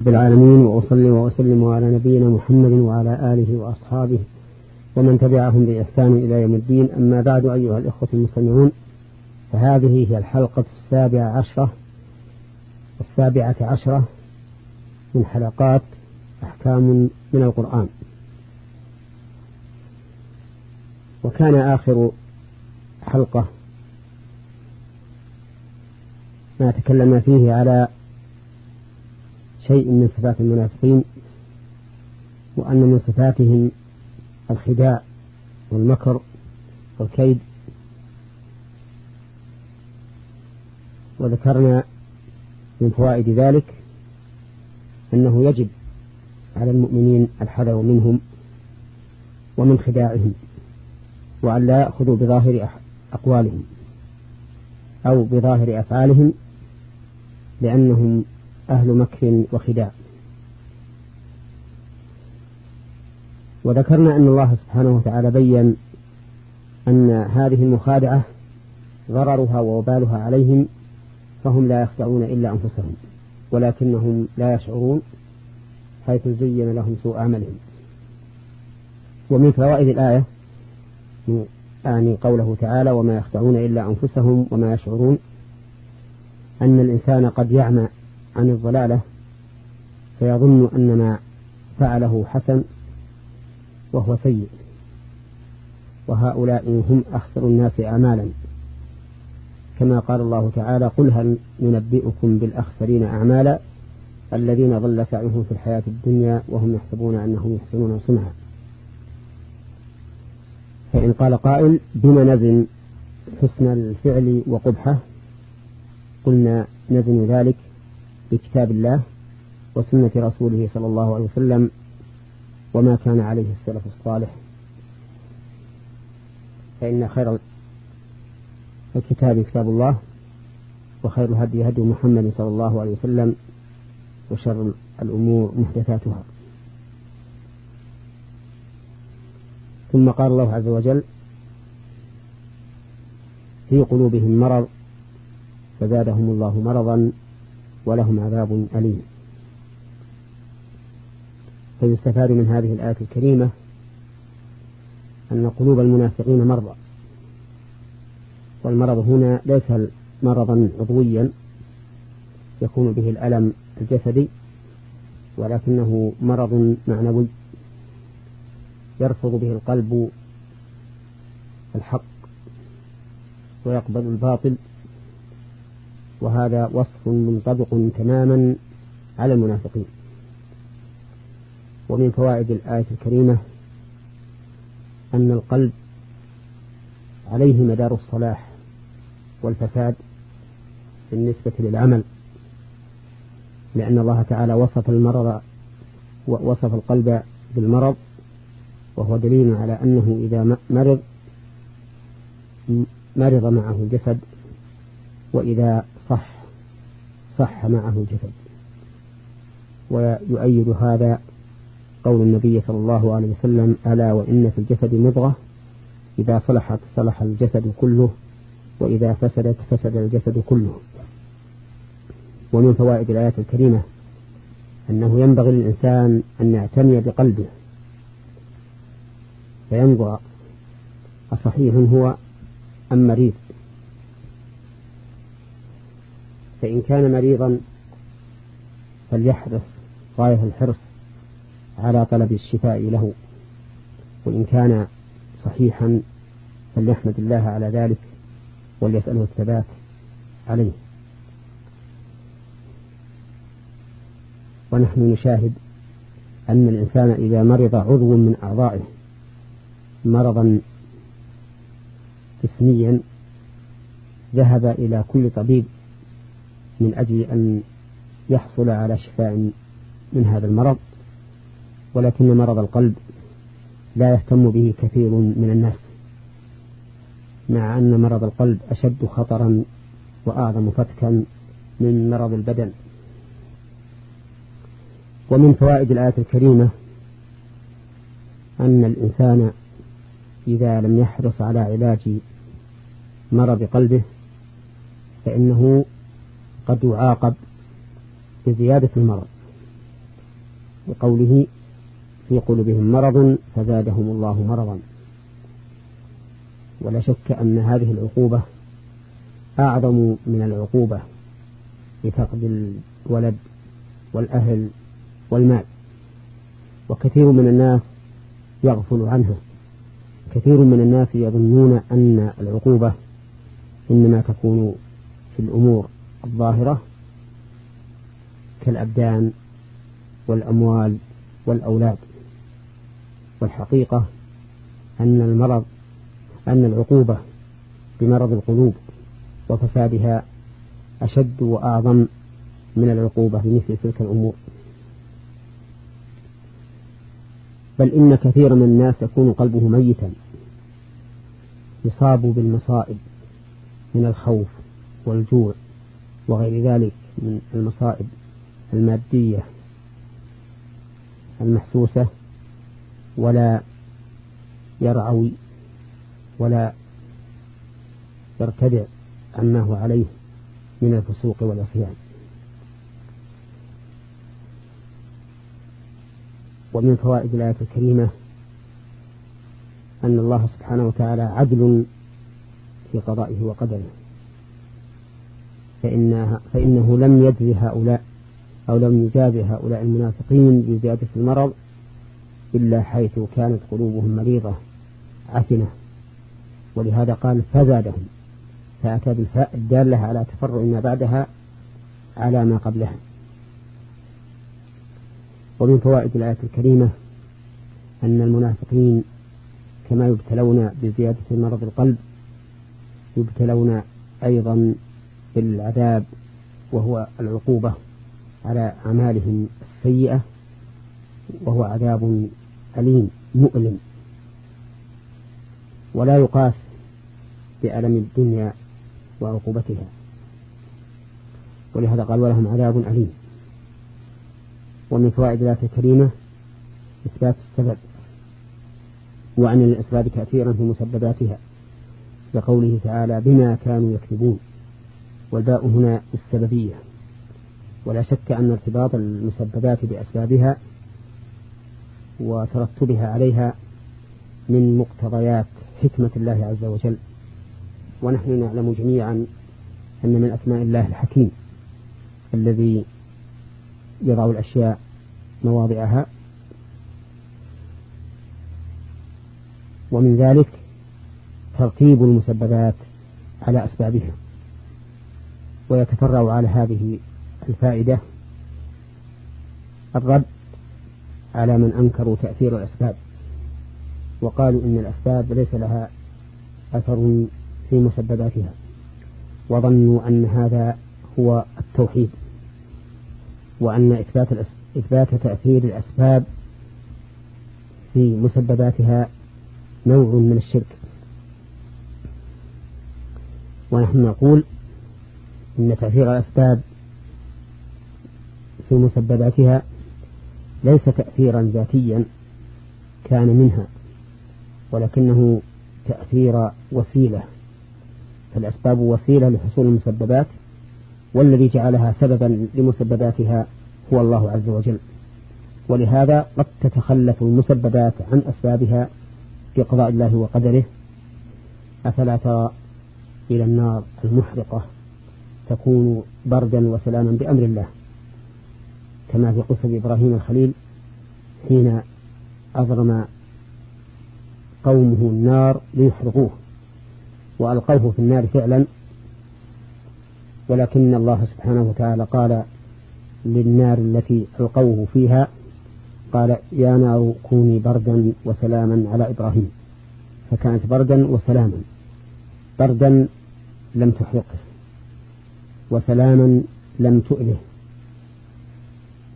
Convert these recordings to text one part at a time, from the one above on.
رب العالمين وأصلي وأسلم على نبينا محمد وعلى آله وأصحابه ومن تبعهم بإحسان إلى يوم الدين. أما بعد أيها الإخوة المستمعون فهذه هي الحلقة السابعة عشرة السابعة عشرة من حلقات أحكام من القرآن. وكان آخر حلقة ما تكلمنا فيه على شيء من صفات المنافقين وأن من صفاتهم الخداع والمكر والكيد. وذكرنا من فوائد ذلك أنه يجب على المؤمنين الحذر منهم ومن خداعهم وأن لا يأخذوا بظاهر أقوالهم أو بظاهر أفعالهم لأنهم أهل مكر وخداع. وذكرنا أن الله سبحانه وتعالى بين أن هذه المخادعة ضررها ووبالها عليهم فهم لا يخدعون إلا أنفسهم ولكنهم لا يشعرون حيث زين لهم سوء عملهم. ومن فوائد الآية يعني قوله تعالى وما يخدعون إلا أنفسهم وما يشعرون أن الإنسان قد يعمى عن الضلالة فيظن أن ما فعله حسن وهو سيء. وهؤلاء هم أخسر الناس أعمالا. كما قال الله تعالى قل هل ننبئكم بالأخسرين أعمالا الذين ضل سعيهم في الحياة الدنيا وهم يحسبون أنهم يحسنون صنعا. فإن قال قائل بما نزن حسن الفعل وقبحه؟ قلنا نزن ذلك بكتاب الله وسنة رسوله صلى الله عليه وسلم وما كان عليه السلف الصالح. فإن خير الكتاب كتاب الله وخير الهدي هدي محمد صلى الله عليه وسلم وشر الأمور محدثاتها. ثم قال الله عز وجل في قلوبهم مرض فزادهم الله مرضا ولهم عذاب أليم. فيستفاد من هذه الآية الكريمة أن قلوب المنافقين مرضى. والمرض هنا ليس مرضا عضويا يكون به الألم الجسدي ولكنه مرض معنوي يرفض به القلب الحق ويقبل الباطل. وهذا وصف منطبق تماما على المنافقين. ومن فوائد الآية الكريمة أن القلب عليه مدار الصلاح والفساد بالنسبة للعمل لأن الله تعالى وصف المرض وصف القلب بالمرض وهو دليل على أنه إذا مرض مرض معه الجسد وإذا صح. صح معه الجسد. ويؤيد هذا قول النبي صلى الله عليه وسلم ألا وإن في الجسد مضغة إذا صلحت صلح الجسد كله وإذا فسدت فسد الجسد كله. ومن فوائد الآيات الكريمة أنه ينبغي للإنسان أن يعتني بقلبه. فينظر أصحيح هو أم مريض؟ فإن كان مريضا فليحرص غاية الحرص على طلب الشفاء له. وإن كان صحيحا فليحمد الله على ذلك وليسأله الثبات عليه. ونحن نشاهد أن الإنسان إذا مرض عضو من أعضائه مرضا جسميا ذهب إلى كل طبيب من أجل أن يحصل على شفاء من هذا المرض ولكن مرض القلب لا يهتم به كثير من الناس مع أن مرض القلب أشد خطرا وأعظم فتكا من مرض البدن. ومن فوائد الآية الكريمة أن الإنسان إذا لم يحرص على علاج مرض قلبه فإنه قد يعاقب بزيادة المرض. بقوله في قلوبهم مرض فزادهم الله مرضا. ولا شك أن هذه العقوبة أعظم من العقوبة لفقد الولد والأهل والمال. وكثير من الناس يغفل عنها كثير من الناس يظنون أن العقوبة إنما تكون في الأمور. الظاهرة كالأبدان والأموال والأولاد. والحقيقة أن المرض أن العقوبة بمرض القلوب وفسادها أشد وأعظم من العقوبة بمثل تلك الأمور. بل إن كثيرا من الناس يكون قلبه ميتا يصاب بالمصائب من الخوف والجوع. وغير ذلك من المصائب المادية المحسوسة ولا يرعوي ولا يرتدع عما هو عليه من الفسوق والعصيان. ومن فوائد الآية الكريمة أن الله سبحانه وتعالى عدل في قضائه وقدره. فإنها فإنه لم يجزي هؤلاء أو لم يجازي هؤلاء المنافقين بزيادة المرض إلا حيث كانت قلوبهم مريضة عفنة. ولهذا قال فزادهم. فأتى بالفاء الدالة على تفرع ما بعدها على ما قبلها. ومن فوائد الآية الكريمة أن المنافقين كما يبتلون بزيادة مرض القلب يبتلون أيضا بالعذاب وهو العقوبة على أعمالهم السيئة وهو عذاب أليم مؤلم. ولا يقاس بألم الدنيا وعقوبتها. ولهذا قال ولهم عذاب أليم. ومن فوائد الآية الكريمة إثبات السبب. وأن الأسباب تأثيرا في مسبباتها لقوله تعالى بما كانوا يكذبون. والباء هنا السببية. ولا شك أن ارتباط المسببات بأسبابها وترتبها عليها من مقتضيات حكمة الله عز وجل. ونحن نعلم جميعا أن من أسماء الله الحكيم الذي يضع الأشياء مواضعها. ومن ذلك ترتيب المسببات على أسبابها. ويتفرع على هذه الفائدة. الرد على من أنكروا تأثير الأسباب. وقالوا إن الأسباب ليس لها أثر في مسبباتها. وظنوا أن هذا هو التوحيد. وأن إثبات إثبات تأثير الأسباب في مسبباتها نوع من الشرك. ونحن نقول إن تأثير الأسباب في مسبباتها ليس تأثيرا ذاتيا كان منها ولكنه تأثير وسيلة. فالأسباب وسيلة لحصول المسببات والذي جعلها سببا لمسبباتها هو الله عز وجل. ولهذا قد تتخلف المسببات عن أسبابها في قضاء الله وقدره. أفلا ترى إلى النار المحرقة. تكون بردا وسلاما بأمر الله. كما في قصة إبراهيم الخليل حين أضرم قومه النار ليحرقوه وألقوه في النار فعلا. ولكن الله سبحانه وتعالى قال للنار التي ألقوه فيها قال يا نار كوني بردا وسلاما على إبراهيم. فكانت بردا وسلاما. بردا لم تحرقه. وسلاما لم تؤله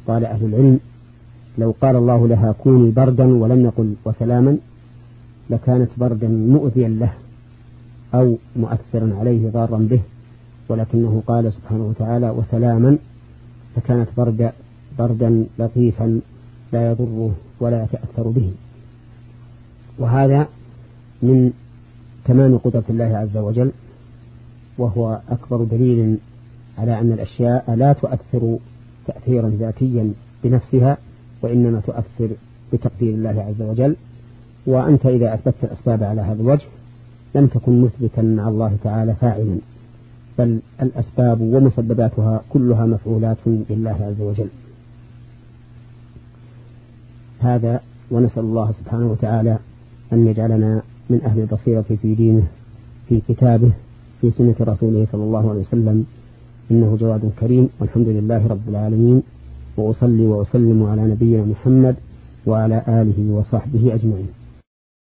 قال أهل العلم لو قال الله لها كوني بردا ولم يقل وسلاما لكانت بردا مؤذيا له أو مؤثرا عليه ضارا به ولكنه قال سبحانه وتعالى وسلاما فكانت برد بردا لطيفا لا يضره ولا يتأثر به. وهذا من تمام قدرة الله عز وجل وهو أكبر دليل على أن الأشياء لا تؤثر تأثيرا ذاتيا بنفسها وإنما تؤثر بتقدير الله عز وجل. وأنت إذا أثبتت الأسباب على هذا الوجه لم تكن مثبتا مع الله تعالى فاعلا بل الأسباب ومسبباتها كلها مفعولات لله عز وجل. هذا ونسأل الله سبحانه وتعالى أن يجعلنا من أهل البصيرة في دينه في كتابه في سنة رسوله صلى الله عليه وسلم. إنه جواد كريم والحمد لله رب العالمين وأصلي وأسلم على نبينا محمد وعلى آله وصحبه أجمعين.